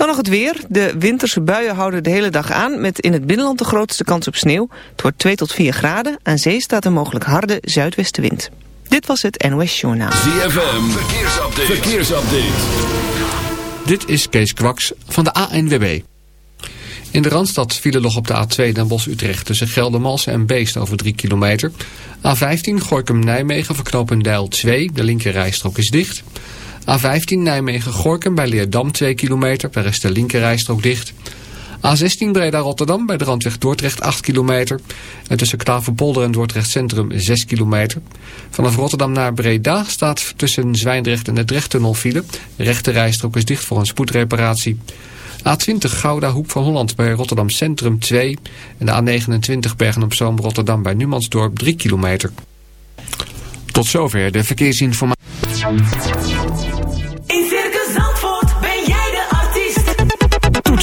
Dan nog het weer. De winterse buien houden de hele dag aan... met in het binnenland de grootste kans op sneeuw. Het wordt 2 tot 4 graden. Aan zee staat een mogelijk harde zuidwestenwind. Dit was het NOS Journaal. ZFM, verkeersupdate. verkeersupdate. Dit is Kees Kwaks van de ANWB. In de Randstad vielen nog op de A2 Den Bosch-Utrecht... tussen Geldermalsen en Beest over 3 kilometer. A15 Gorkum-Nijmegen voor Deil 2. De linkerrijstrook is dicht. A15 Nijmegen-Gorkum bij Leerdam 2 kilometer. Daar is de linkerrijstrook dicht. A16 Breda-Rotterdam bij de randweg Dordrecht 8 kilometer. En tussen Klaverpolder en Dordrecht Centrum 6 kilometer. Vanaf Rotterdam naar Breda staat tussen Zwijndrecht en de Drechttunnel file. De rechte rijstrook is dicht voor een spoedreparatie. A20 Gouda Hoek van Holland bij Rotterdam Centrum 2. En de A29 Bergen op Zoom Rotterdam bij Numansdorp 3 kilometer. Tot zover de verkeersinformatie.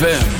ZFM.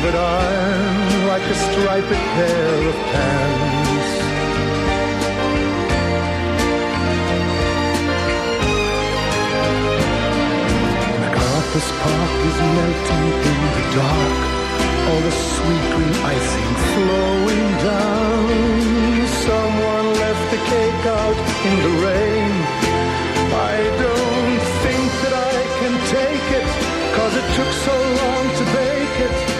fevered iron like a striped pair of pants. MacArthur's Park is melting in the dark. All the sweet green icing flowing down. Someone left the cake out in the rain. I don't think that I can take it, cause it took so long to bake it,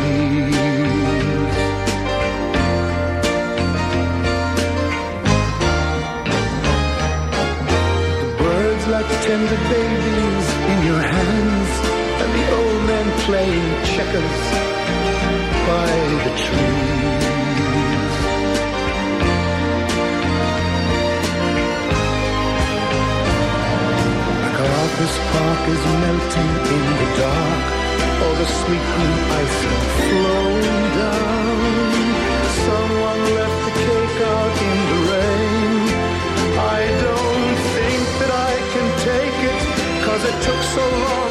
like tender babies in your hands, and the old men playing checkers by the trees. MacArthur's Park is melting in the dark. All the sweet green icing flowing down. Someone left so long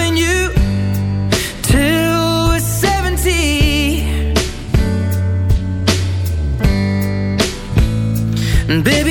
Baby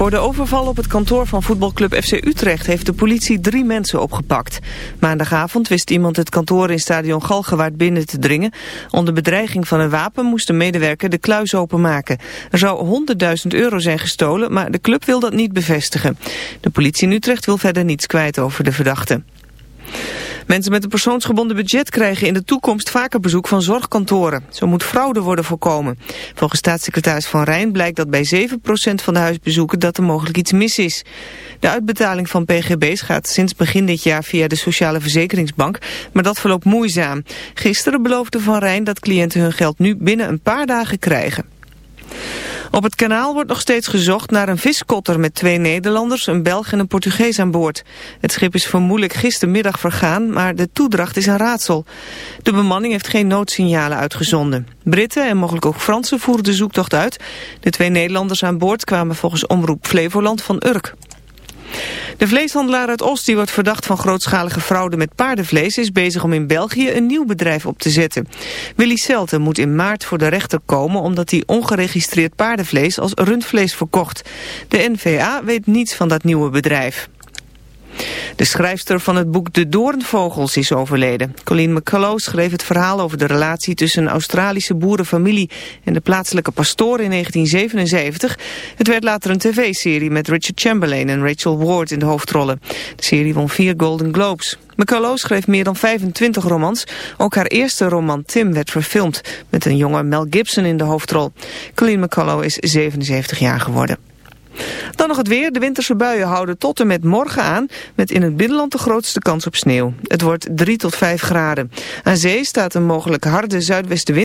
Voor de overval op het kantoor van voetbalclub FC Utrecht heeft de politie drie mensen opgepakt. Maandagavond wist iemand het kantoor in stadion Galgenwaard binnen te dringen. Onder bedreiging van een wapen moest de medewerker de kluis openmaken. Er zou 100.000 euro zijn gestolen, maar de club wil dat niet bevestigen. De politie in Utrecht wil verder niets kwijt over de verdachte. Mensen met een persoonsgebonden budget krijgen in de toekomst vaker bezoek van zorgkantoren. Zo moet fraude worden voorkomen. Volgens staatssecretaris Van Rijn blijkt dat bij 7% van de huisbezoeken dat er mogelijk iets mis is. De uitbetaling van pgb's gaat sinds begin dit jaar via de Sociale Verzekeringsbank, maar dat verloopt moeizaam. Gisteren beloofde Van Rijn dat cliënten hun geld nu binnen een paar dagen krijgen. Op het kanaal wordt nog steeds gezocht naar een viskotter met twee Nederlanders, een Belg en een Portugees aan boord. Het schip is vermoedelijk gistermiddag vergaan, maar de toedracht is een raadsel. De bemanning heeft geen noodsignalen uitgezonden. Britten en mogelijk ook Fransen voeren de zoektocht uit. De twee Nederlanders aan boord kwamen volgens Omroep Flevoland van Urk. De vleeshandelaar uit Oost, die wordt verdacht van grootschalige fraude met paardenvlees, is bezig om in België een nieuw bedrijf op te zetten. Willy Selten moet in maart voor de rechter komen omdat hij ongeregistreerd paardenvlees als rundvlees verkocht. De NVA weet niets van dat nieuwe bedrijf. De schrijfster van het boek De Doornvogels is overleden. Colleen McCullough schreef het verhaal over de relatie tussen een Australische boerenfamilie en de plaatselijke pastoor in 1977. Het werd later een tv-serie met Richard Chamberlain en Rachel Ward in de hoofdrollen. De serie won vier Golden Globes. McCullough schreef meer dan 25 romans. Ook haar eerste roman Tim werd verfilmd met een jonge Mel Gibson in de hoofdrol. Colleen McCullough is 77 jaar geworden. Dan nog het weer. De winterse buien houden tot en met morgen aan... met in het binnenland de grootste kans op sneeuw. Het wordt 3 tot 5 graden. Aan zee staat een mogelijk harde zuidwestenwind.